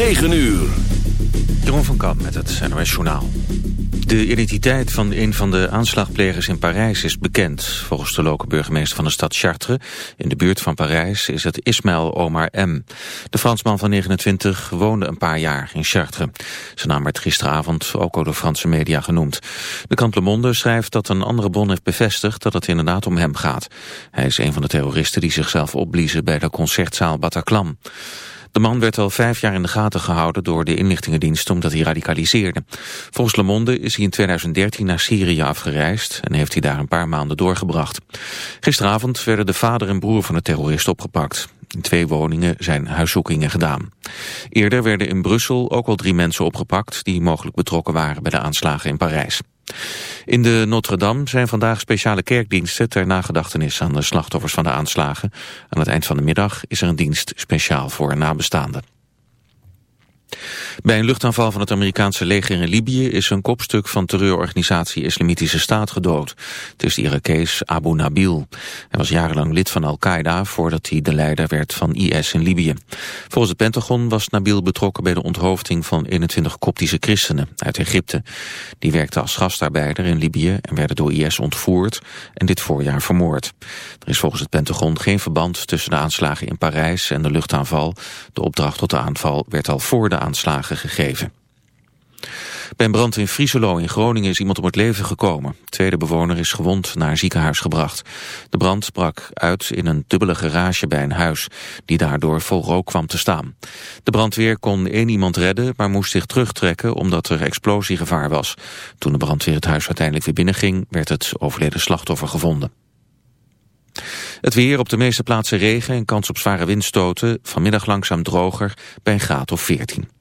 9 uur. Jeroen van Kamp met het NOS Journaal. De identiteit van een van de aanslagplegers in Parijs is bekend. Volgens de lokale burgemeester van de stad Chartres, in de buurt van Parijs, is het Ismaël Omar M. De Fransman van 29 woonde een paar jaar in Chartres. Zijn naam werd gisteravond ook door Franse media genoemd. De krant schrijft dat een andere bron heeft bevestigd dat het inderdaad om hem gaat. Hij is een van de terroristen die zichzelf opbliezen bij de concertzaal Bataclan. De man werd al vijf jaar in de gaten gehouden door de inlichtingendienst omdat hij radicaliseerde. Volgens Le Monde is hij in 2013 naar Syrië afgereisd en heeft hij daar een paar maanden doorgebracht. Gisteravond werden de vader en broer van de terrorist opgepakt. In twee woningen zijn huiszoekingen gedaan. Eerder werden in Brussel ook al drie mensen opgepakt die mogelijk betrokken waren bij de aanslagen in Parijs. In de Notre-Dame zijn vandaag speciale kerkdiensten ter nagedachtenis aan de slachtoffers van de aanslagen. Aan het eind van de middag is er een dienst speciaal voor nabestaanden. Bij een luchtaanval van het Amerikaanse leger in Libië is een kopstuk van terreurorganisatie Islamitische Staat gedood. Het is de Irakees Abu Nabil. Hij was jarenlang lid van Al-Qaeda voordat hij de leider werd van IS in Libië. Volgens het Pentagon was Nabil betrokken bij de onthoofding van 21 koptische christenen uit Egypte. Die werkten als gastarbeider in Libië en werden door IS ontvoerd en dit voorjaar vermoord. Er is volgens het Pentagon geen verband tussen de aanslagen in Parijs en de luchtaanval. De opdracht tot de aanval werd al voor de aanslagen gegeven. Bij een brand in Frieselo in Groningen is iemand om het leven gekomen. De tweede bewoner is gewond naar een ziekenhuis gebracht. De brand brak uit in een dubbele garage bij een huis... die daardoor vol rook kwam te staan. De brandweer kon één iemand redden, maar moest zich terugtrekken... omdat er explosiegevaar was. Toen de brandweer het huis uiteindelijk weer binnenging... werd het overleden slachtoffer gevonden. Het weer op de meeste plaatsen regen en kans op zware windstoten. Vanmiddag langzaam droger bij een graad of 14.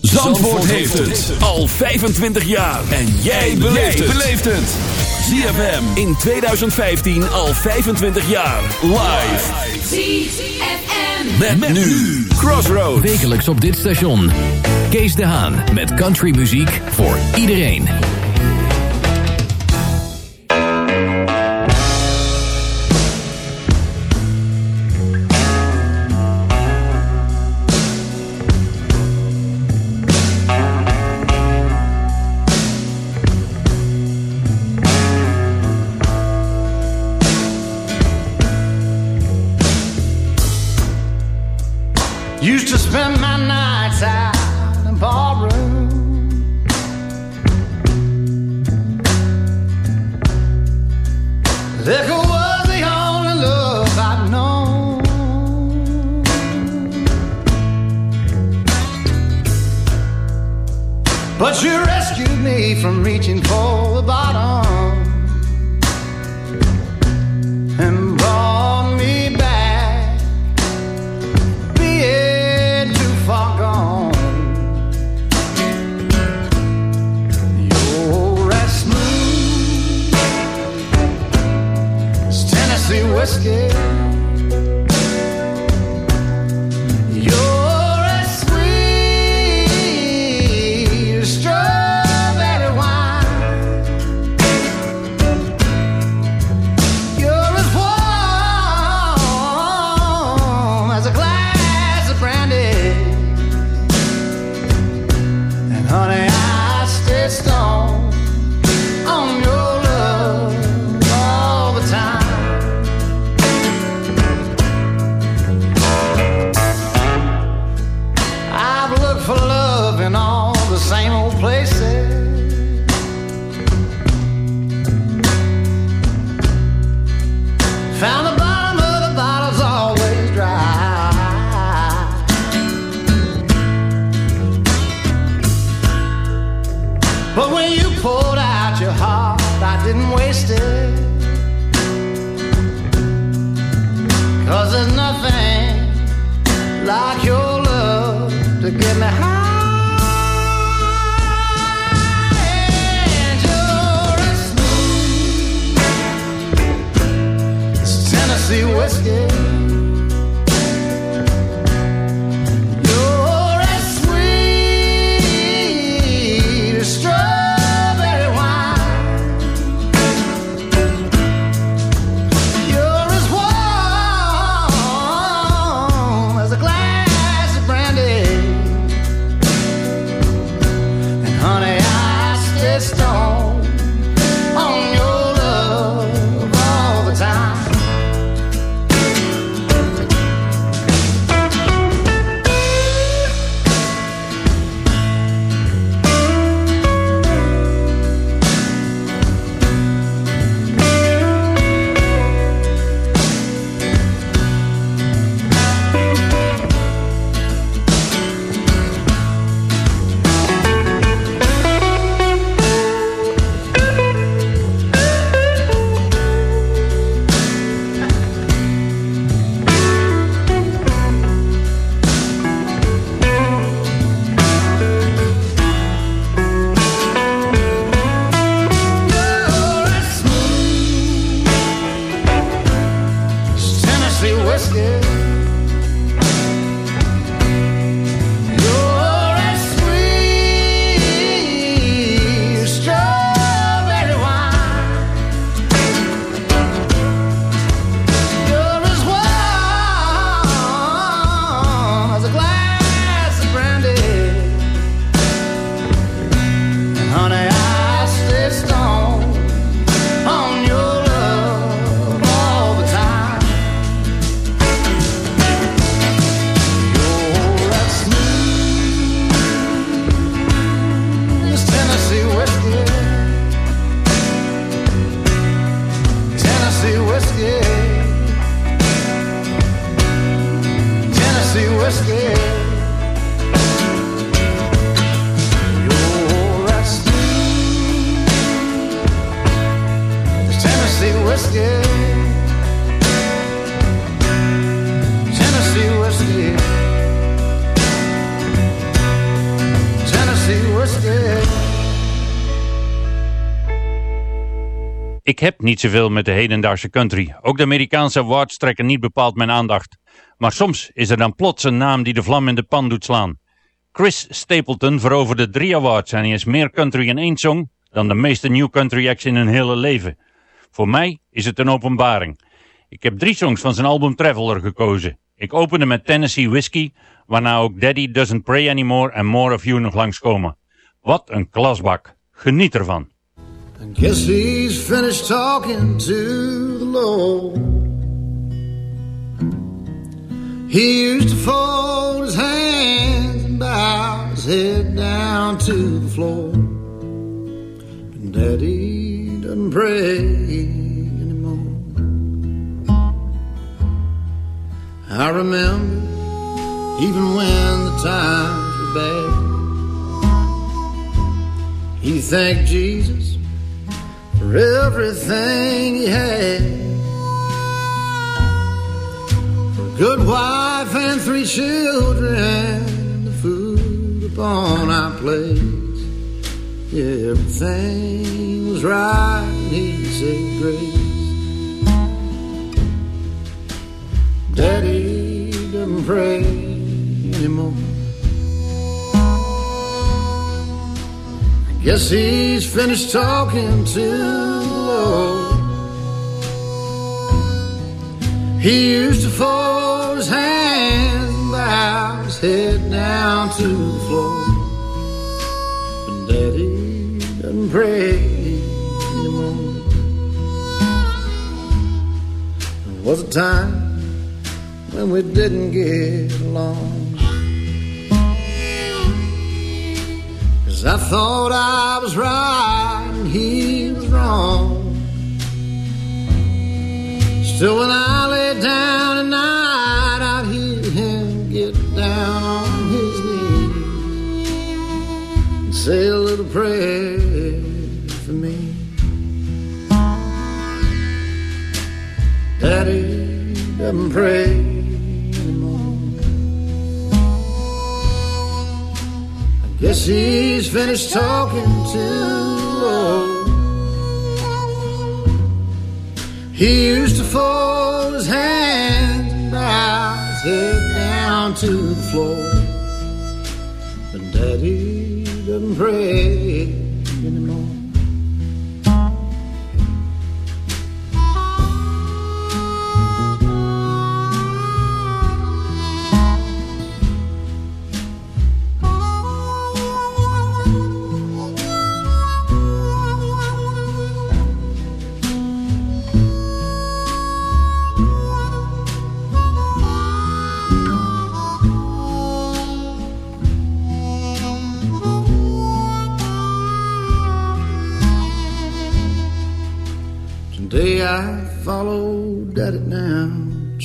Zandvoort heeft het al 25 jaar. En jij beleeft het. ZFM in 2015 al 25 jaar. Live. ZFM. Met, nu. Crossroads. Wekelijks op dit station. Kees de Haan met countrymuziek voor iedereen. Used to spend my nights out in barroom. Liquor was the only love I'd known. But you rescued me from reaching for the bottom Ik heb niet zoveel met de hedendaagse country. Ook de Amerikaanse awards trekken niet bepaald mijn aandacht. Maar soms is er dan plots een naam die de vlam in de pan doet slaan. Chris Stapleton veroverde drie awards en hij is meer country in één song dan de meeste new country acts in hun hele leven. Voor mij is het een openbaring. Ik heb drie songs van zijn album Traveler gekozen. Ik opende met Tennessee Whiskey, waarna ook Daddy Doesn't Pray Anymore en More of You nog langskomen. Wat een klasbak. Geniet ervan. I guess he's finished talking to the Lord. He used to fold his hands and bow his head down to the floor. And Daddy doesn't pray anymore. I remember even when the times were bad. He thanked Jesus for everything he had. A good wife and three children, the food upon our plates. Yeah, everything was right, he said grace. Daddy doesn't pray anymore. Guess he's finished talking to the Lord. He used to fold his hands and bow his head down to the floor. But Daddy doesn't pray anymore. There was a time when we didn't get along. I thought I was right and he was wrong. Still, when I lay down at night, I'd hear him get down on his knees and say a little prayer for me. Daddy doesn't pray Guess he's finished talking to Lord. He used to fold his hands and bow his head down to the floor. But Daddy doesn't pray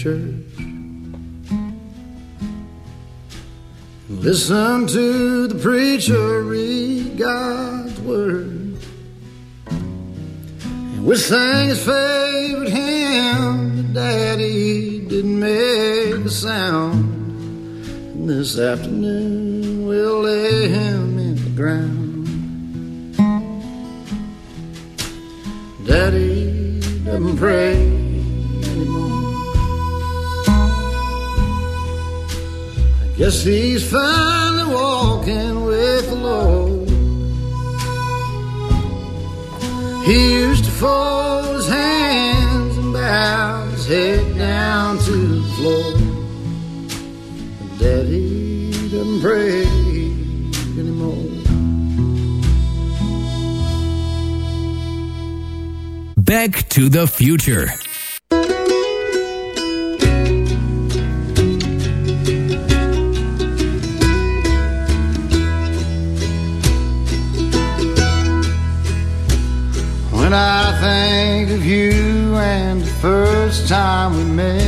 church. Listen to the preacher read God's word. And we sang his favorite hymn. Daddy didn't make a sound. And this afternoon we'll lay him in the ground. Daddy doesn't pray Guess he's finally walking with the Lord. He used to fold his hands and bow his head down to the floor. But Daddy doesn't pray anymore. Back to the Future. When I think of you and the first time we met,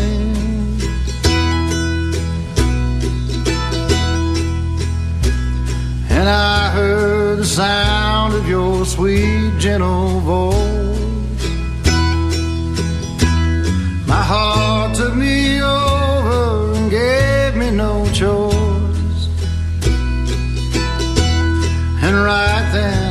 and I heard the sound of your sweet, gentle voice, my heart took me over and gave me no choice. And right then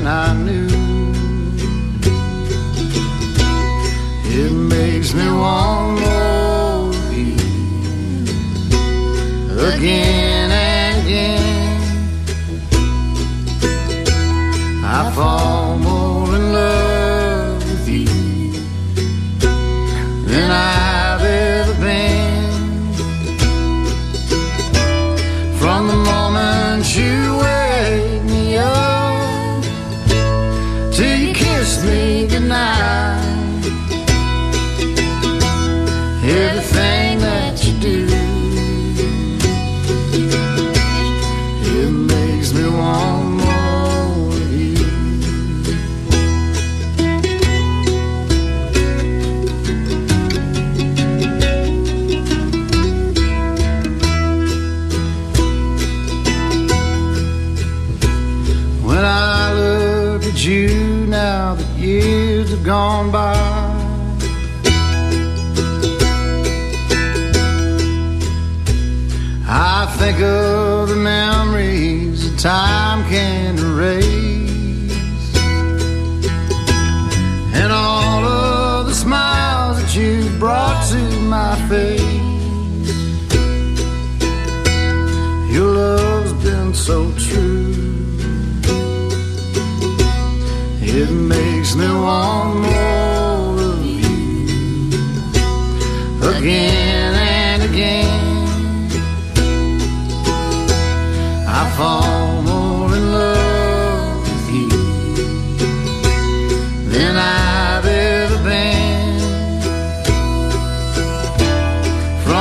again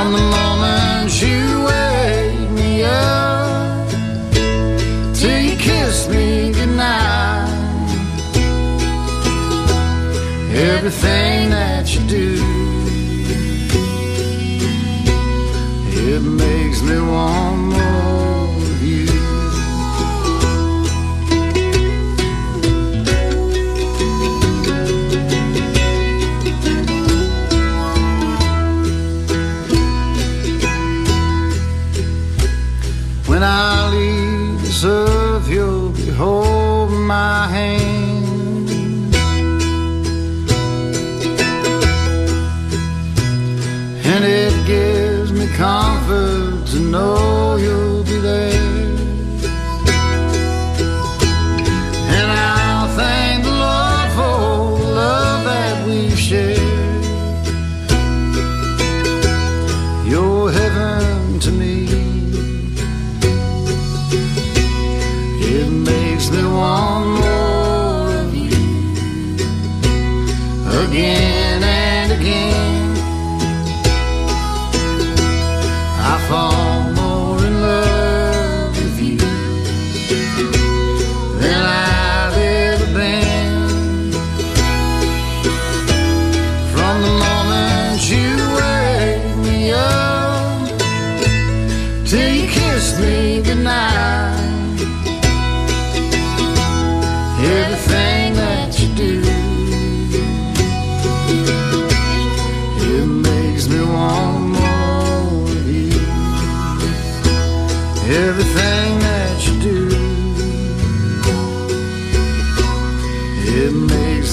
From the moment you wake me up till you kiss me goodnight, everything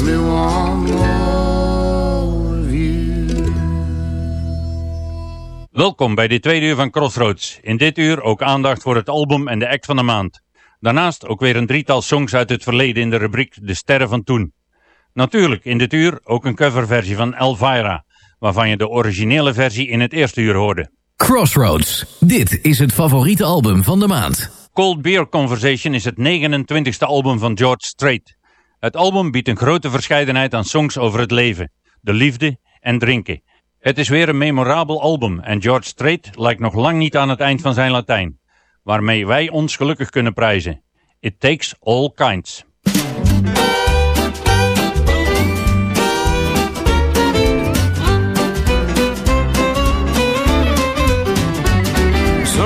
more. Welkom bij dit tweede uur van Crossroads. In dit uur ook aandacht voor het album en de act van de maand. Daarnaast ook weer een drietal songs uit het verleden in de rubriek De Sterren van Toen. Natuurlijk in dit uur ook een coverversie van Elvira, waarvan je de originele versie in het eerste uur hoorde. Crossroads. Dit is het favoriete album van de maand. Cold Beer Conversation is het 29ste album van George Strait. Het album biedt een grote verscheidenheid aan songs over het leven, de liefde en drinken. Het is weer een memorabel album en George Strait lijkt nog lang niet aan het eind van zijn Latijn, waarmee wij ons gelukkig kunnen prijzen. It takes all kinds.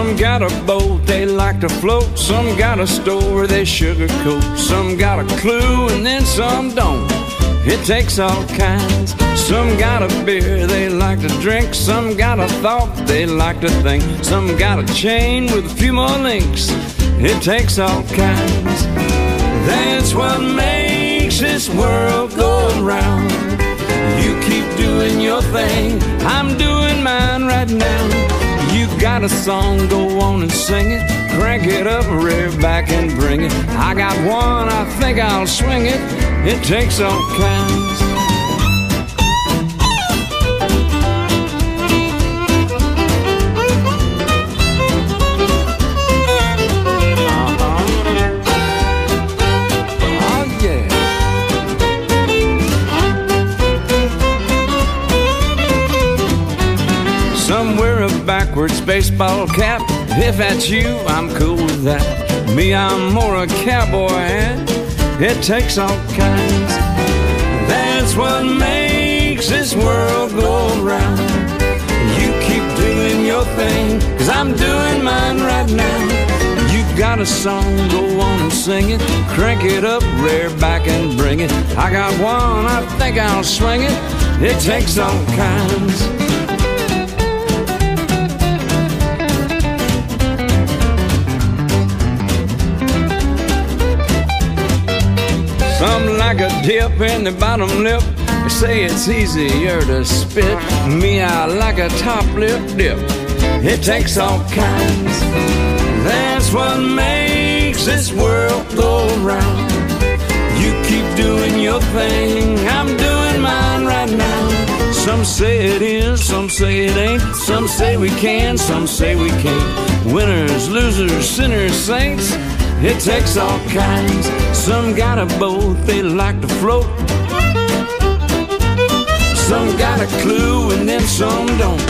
Some got a boat they like to float. Some got a store they sugarcoat. Some got a clue and then some don't. It takes all kinds. Some got a beer they like to drink. Some got a thought they like to think. Some got a chain with a few more links. It takes all kinds. That's what makes this world go around. You keep doing your thing. I'm doing mine right now. You got a song, go on and sing it. Crank it up, rear back and bring it. I got one, I think I'll swing it. It takes all kinds. Some wear a backwards baseball cap. If that's you, I'm cool with that. Me, I'm more a cowboy hat. It takes all kinds. That's what makes this world go round. You keep doing your thing, cause I'm doing mine right now. You got a song, go on and sing it. Crank it up, rear back and bring it. I got one, I think I'll swing it. It takes all kinds. Some like a dip in the bottom lip. They say it's easier to spit. Me, I like a top lip dip. It takes all kinds. That's what makes this world go round. You keep doing your thing. I'm doing mine right now. Some say it is, some say it ain't. Some say we can, some say we can't. Winners, losers, sinners, saints. It takes all kinds. Some got a boat they like to float. Some got a clue and then some don't.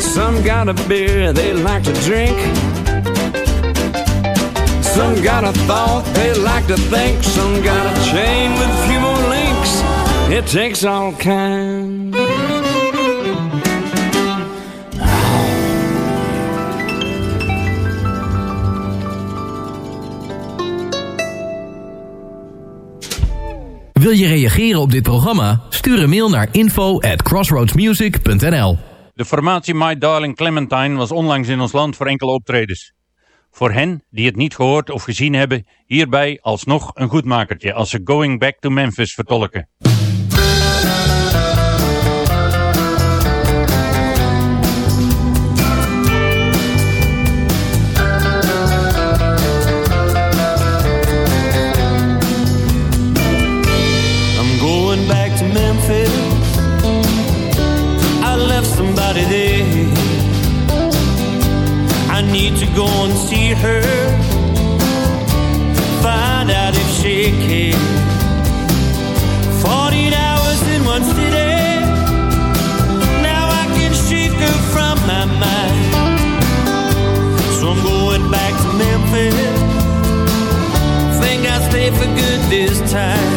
Some got a beer they like to drink. Some got a thought they like to think. Some got a chain with few more links. It takes all kinds. Wil je reageren op dit programma? Stuur een mail naar info at crossroadsmusic.nl De formatie My Darling Clementine was onlangs in ons land voor enkele optredens. Voor hen die het niet gehoord of gezien hebben, hierbij alsnog een goedmakertje als ze Going Back to Memphis vertolken. time.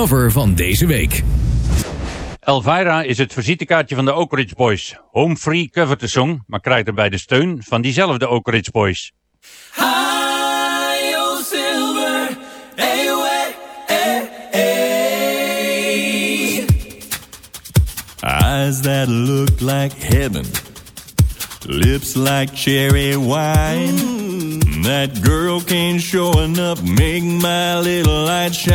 Cover van deze week. Elvira is het visitekaartje van de Oak Ridge Boys. Home Free covert de song, maar krijgt erbij de steun van diezelfde Oak Ridge Boys. Eyes that look like heaven Lips like cherry wine. That girl came showing up, make my little light shine.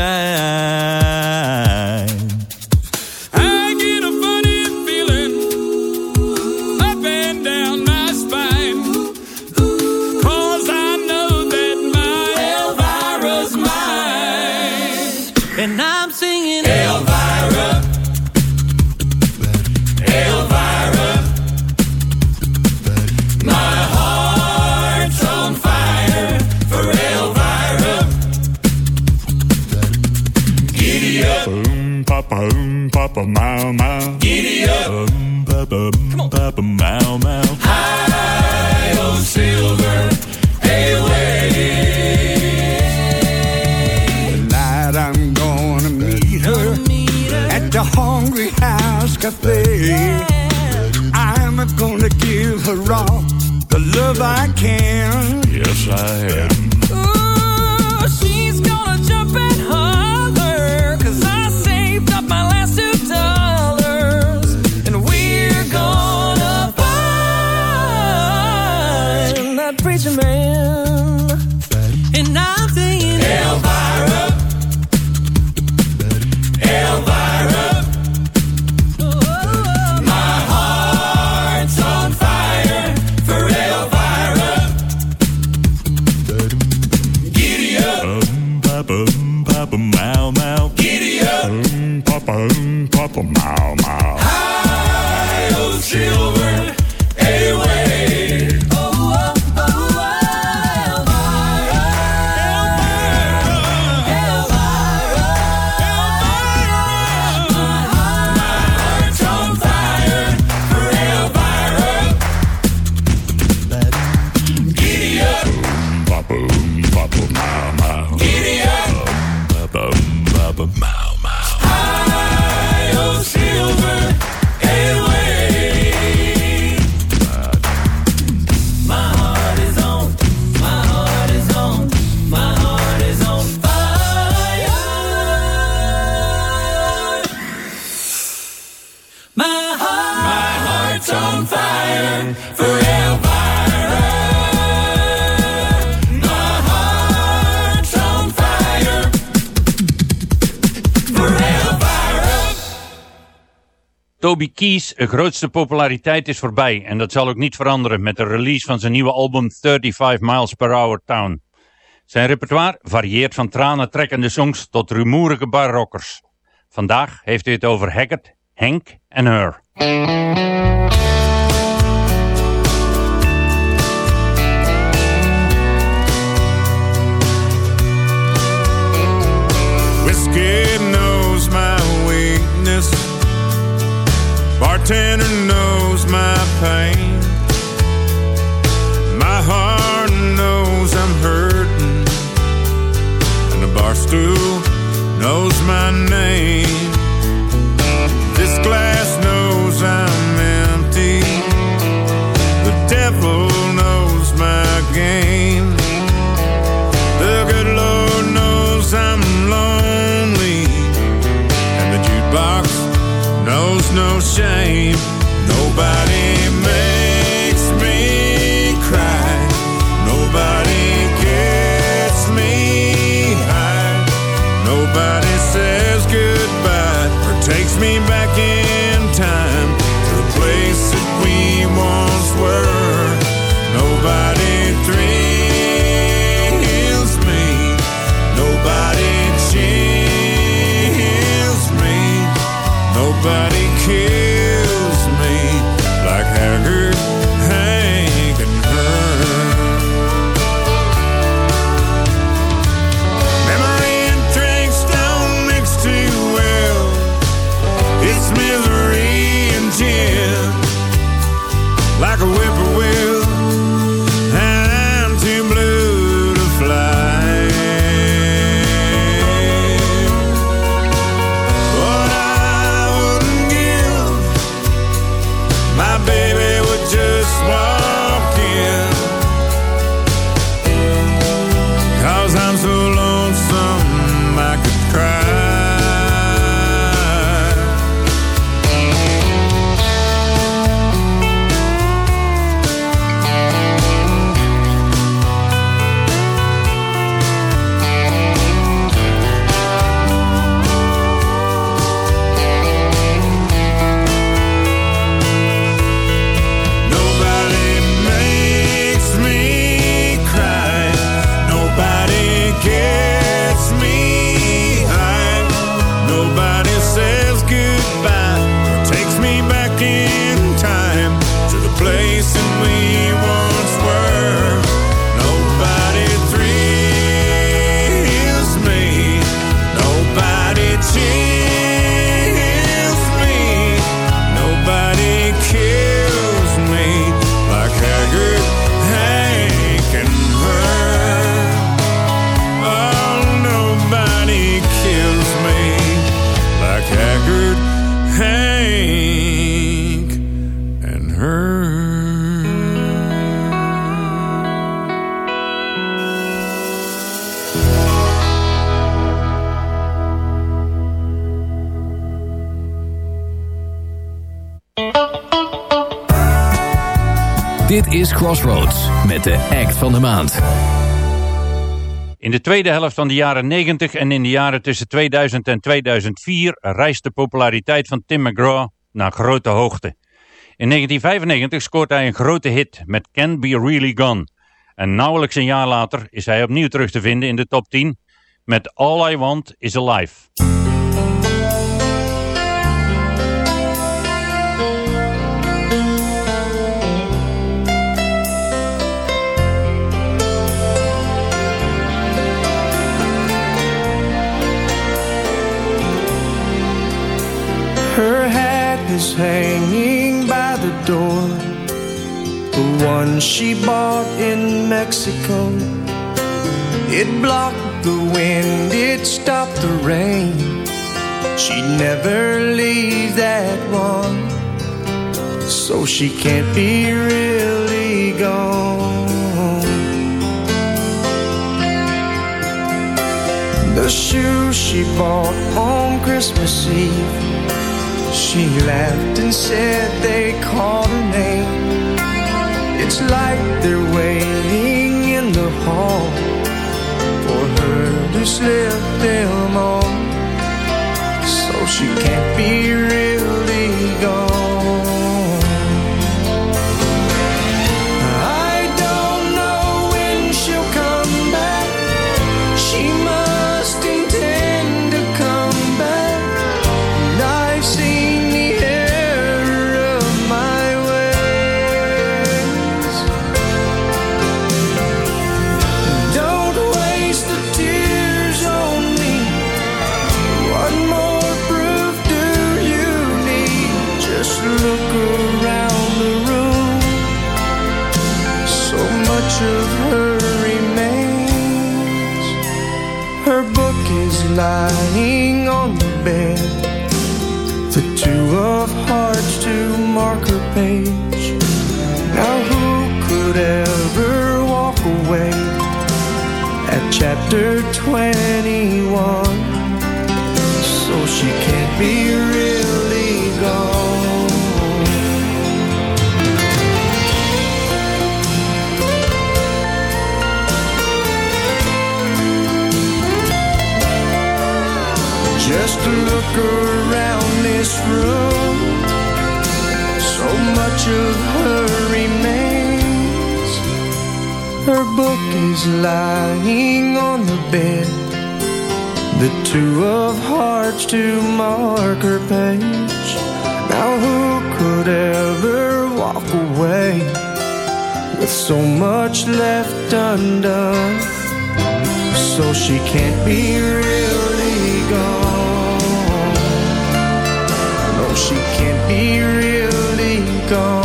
Papa, mow, mow. Giddy up. Um, papa, um, papa, mow, mow. High, oh, silver, hey, way. Tonight I'm gonna meet her at the Hungry House Cafe. I'm gonna give her all the love I can. Yes, I am. Toby Keith's grootste populariteit is voorbij en dat zal ook niet veranderen met de release van zijn nieuwe album 35 Miles Per Hour Town. Zijn repertoire varieert van tranentrekkende songs tot rumoerige barrockers. Vandaag heeft hij het over Haggard, Hank en Her. Bartender knows my pain. My heart knows I'm hurting. And the bar stool knows my name. De act van de maand. In de tweede helft van de jaren 90 en in de jaren tussen 2000 en 2004 reist de populariteit van Tim McGraw naar grote hoogte. In 1995 scoort hij een grote hit met Can Be Really Gone. En nauwelijks een jaar later is hij opnieuw terug te vinden in de top 10 met All I Want Is Alive. Is hanging by the door. The one she bought in Mexico. It blocked the wind, it stopped the rain. She never leaves that one. So she can't be really gone. The shoes she bought on Christmas Eve. She laughed and said they called her name. It's like they're waiting in the hall for her to slip them on. So she can't be really search of her remains. Her book is lying on the bed, the two of hearts to mark her page. Now, who could ever walk away with so much left undone? So she can't be really gone. No, she can't be gone.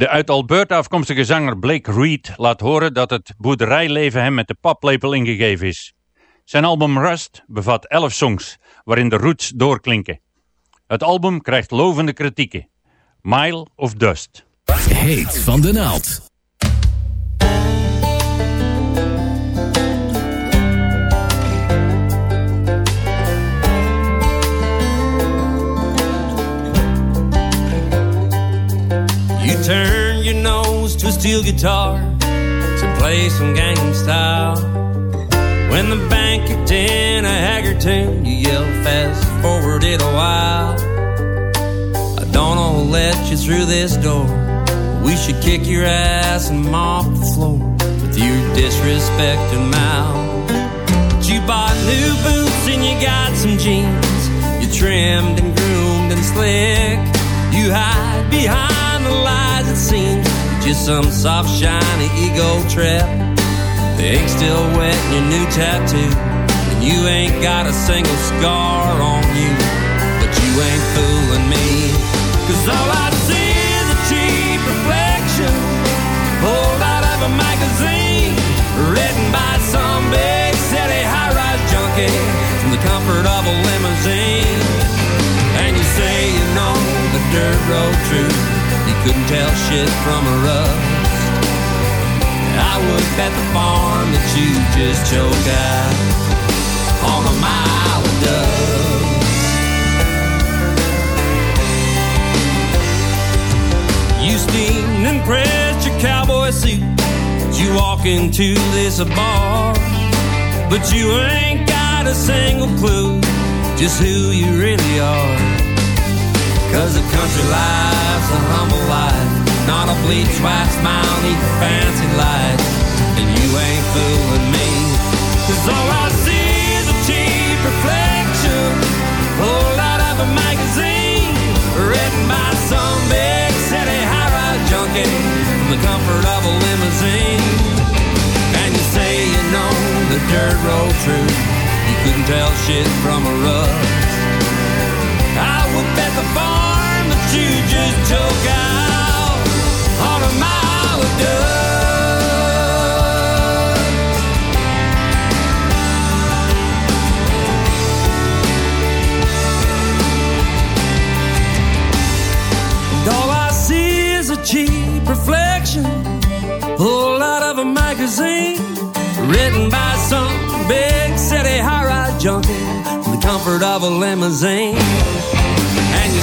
De uit Alberta afkomstige zanger Blake Reed laat horen dat het boerderijleven hem met de paplepel ingegeven is. Zijn album Rust bevat elf songs, waarin de roots doorklinken. Het album krijgt lovende kritieken. Mile of Dust. Heet van de naald. Steel guitar to play some Gangnam Style. When the band kicked in a Haggard tune, you yelled fast forward it a while. I don't know who'll let you through this door. We should kick your ass and mop the floor with your disrespected mouth. But you bought new boots and you got some jeans. You trimmed and groomed and slick. You hide behind the lies, it seems. Just some soft, shiny ego trap. The ink's still wet in your new tattoo. And you ain't got a single scar on you. But you ain't fooling me. Cause all I see is a cheap reflection. Pulled out of a magazine. Written by some big city high rise junkie. From the comfort of a limousine. And you say you know the dirt road truth. You couldn't tell shit from a rust. I would bet the farm that you just choke out on a mile of dust. You steamed and pressed your cowboy suit. You walk into this bar, but you ain't got a single clue just who you really are. Cause the country life's a humble life, not a bleach white smile neath fancy lights. And you ain't fooling me. Cause all I see is a cheap reflection, pulled out of a magazine, written by some big city high-rise junkie from the comfort of a limousine. And you say you know the dirt road truth, you couldn't tell shit from a rust. I would bet the farm written by some big city high-rise junkie the comfort of a limousine.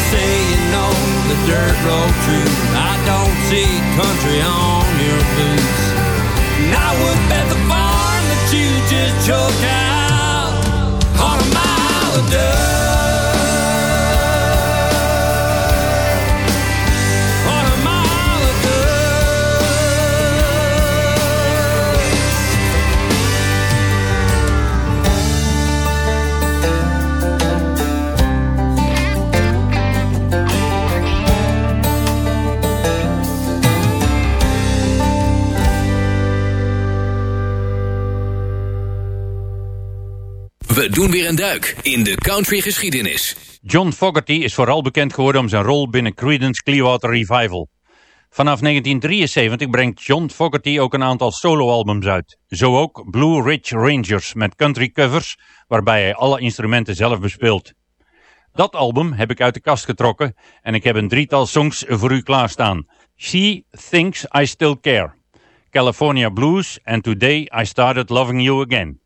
And you say you know the dirt road truth. I don't see country on your boots. And I would bet the farm that you just choke out on a mile We doen weer een duik in de country geschiedenis. John Fogerty is vooral bekend geworden om zijn rol binnen Creedence Clearwater Revival. Vanaf 1973 brengt John Fogerty ook een aantal soloalbums uit. Zo ook Blue Ridge Rangers met country covers, waarbij hij alle instrumenten zelf bespeelt. Dat album heb ik uit de kast getrokken en ik heb een drietal songs voor u klaarstaan. She Thinks I Still Care, California Blues en Today I Started Loving You Again.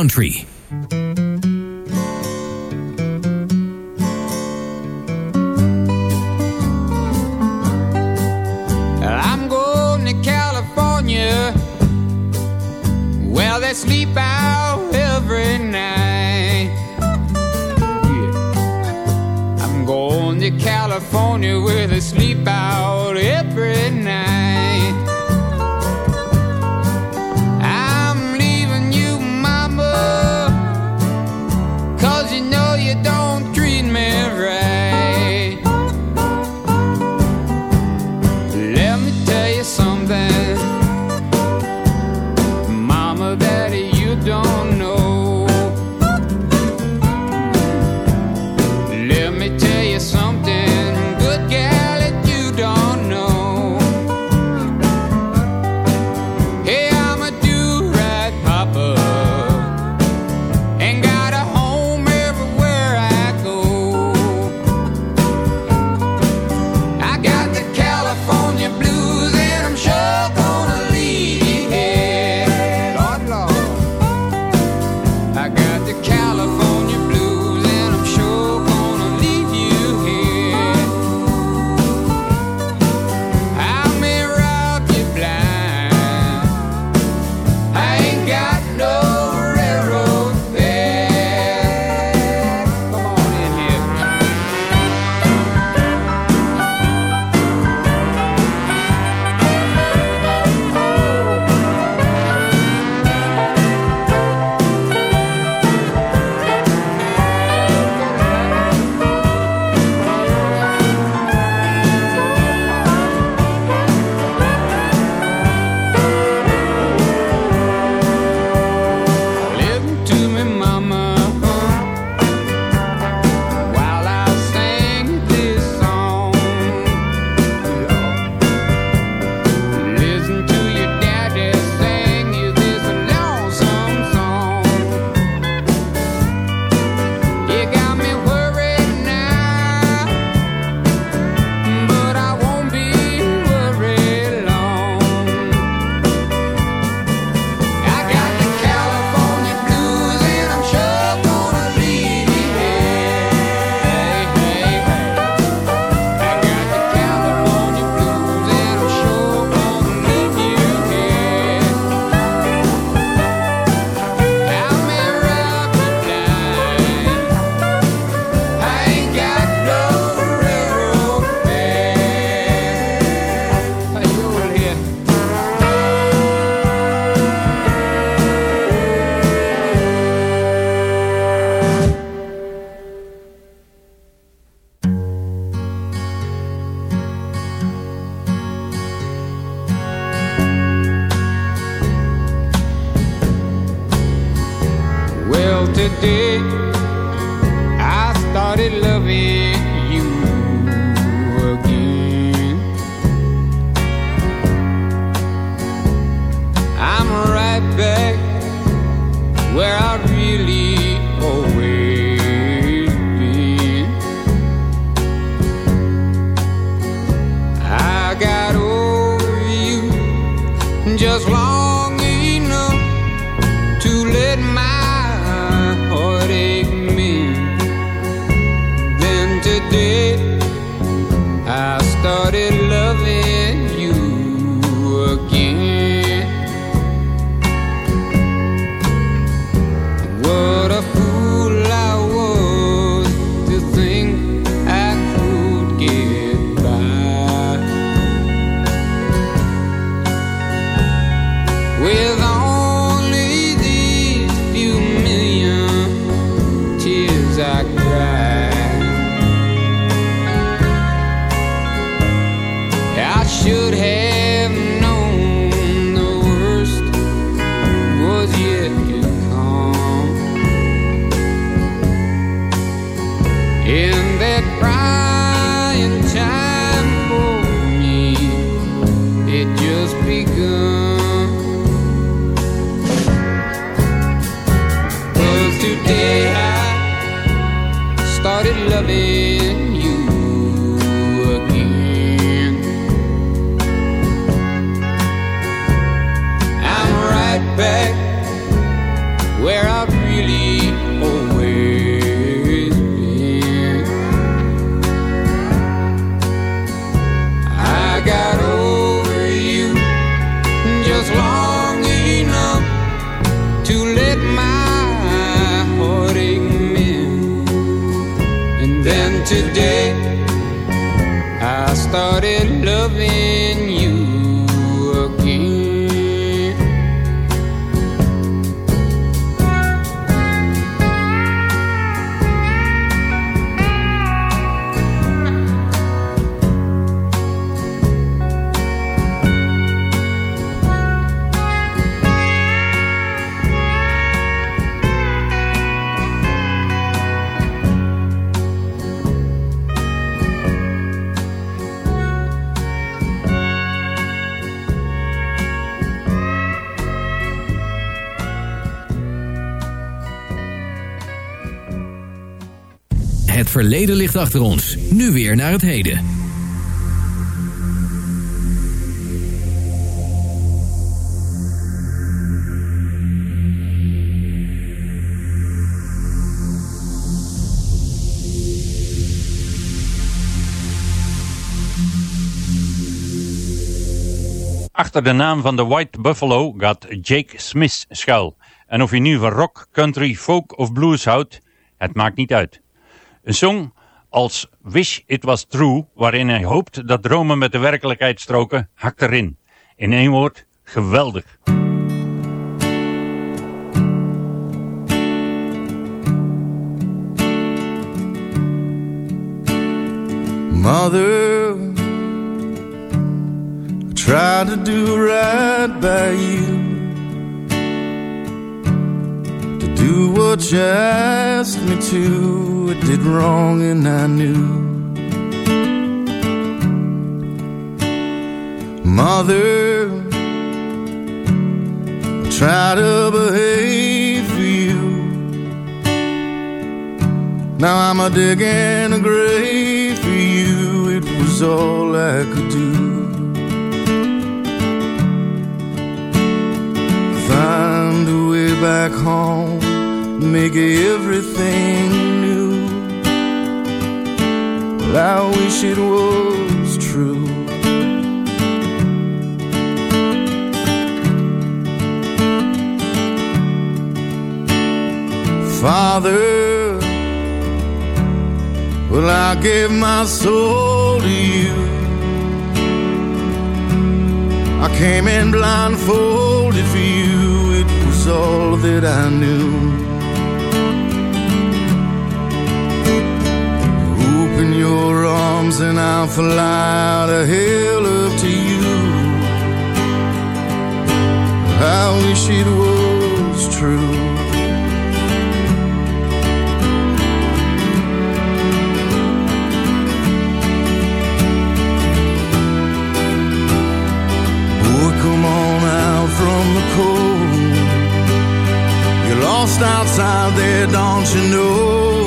country. I'm going to California where they sleep out every night yeah. I'm going to California Where they sleep out every night verleden ligt achter ons. Nu weer naar het heden. Achter de naam van de White Buffalo gaat Jake Smith schuil. En of je nu van rock, country, folk of blues houdt, het maakt niet uit. Een song als Wish It Was True, waarin hij hoopt dat dromen met de werkelijkheid stroken, hakt erin. In één woord, geweldig. Mother, I to do right by you. Do what you asked me to, I did wrong and I knew. Mother, I try to behave for you. Now I'm a digging a grave for you. It was all I could do. Find a way back home, make everything new. Well, I wish it was true. Father, well, I gave my soul to you. I came in blindfolded for you, it was all that I knew. Your arms and I'll fly out of hell up to you. I wish it was true. Boy, come on out from the cold. You're lost outside there, don't you know?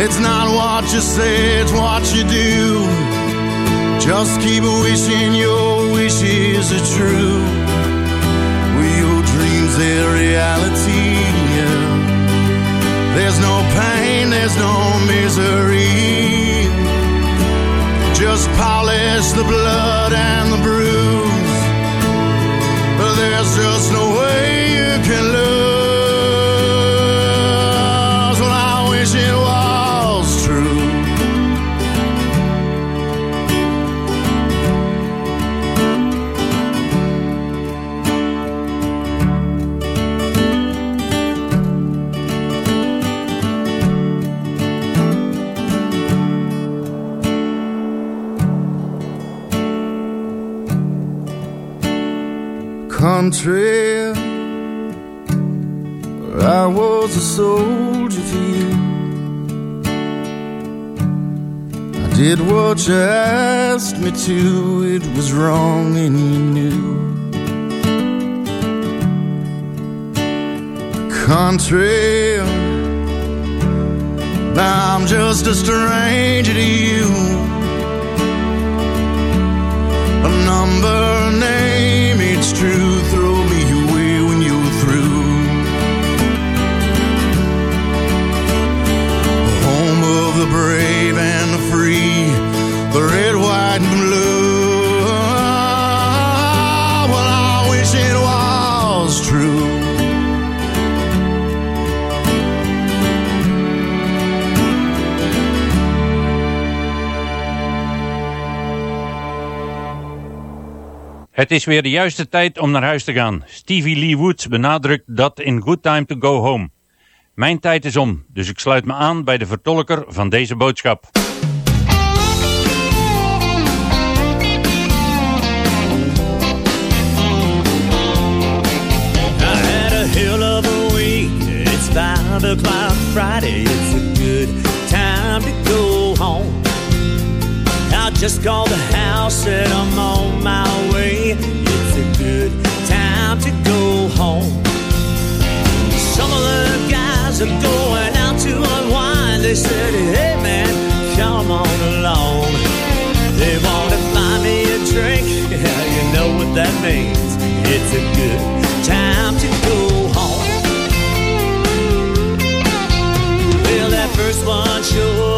It's not what you say, it's what you do. Just keep wishing your wishes are true. With your dreams, they're reality. yeah. There's no pain, there's no misery. Just polish the blood and the bruise. But there's just no way you can lose. Where I was a soldier for you. I did what you asked me to, it was wrong and you knew. Country, now I'm just a stranger to you. A number, name, true. Throw me away when you're through. The home of the brave and the free, the red, white, and blue. Het is weer de juiste tijd om naar huis te gaan. Stevie Lee Woods benadrukt dat in Good Time to Go Home. Mijn tijd is om, dus ik sluit me aan bij de vertolker van deze boodschap. Friday, it's a good time to go Just called the house and I'm on my way. It's a good time to go home. Some of the guys are going out to unwind. They said, hey man, come on along. They want to buy me a drink. Yeah, you know what that means. It's a good time to go home. Well, that first one sure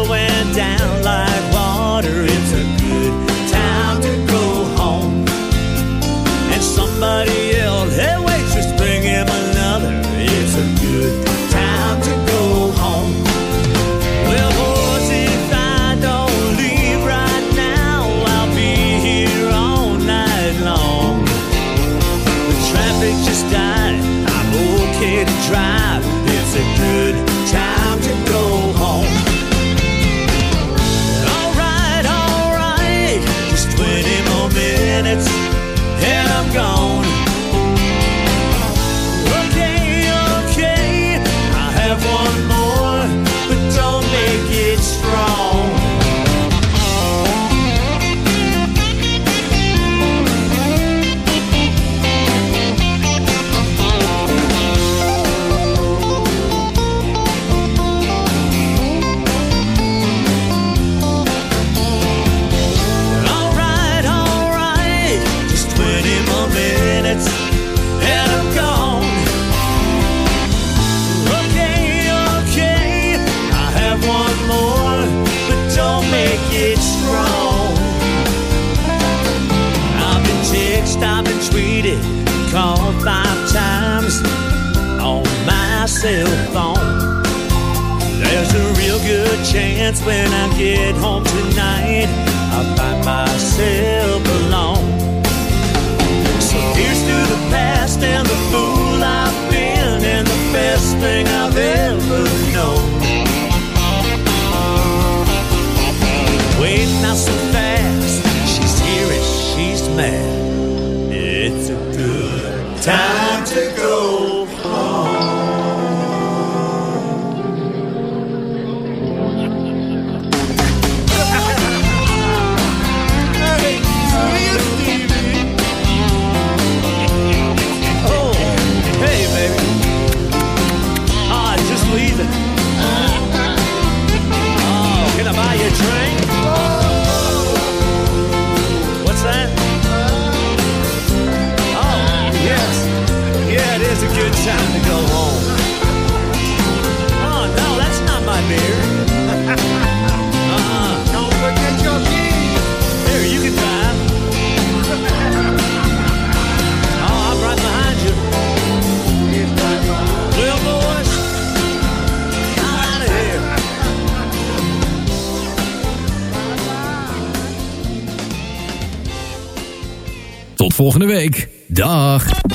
volgende week. Dag!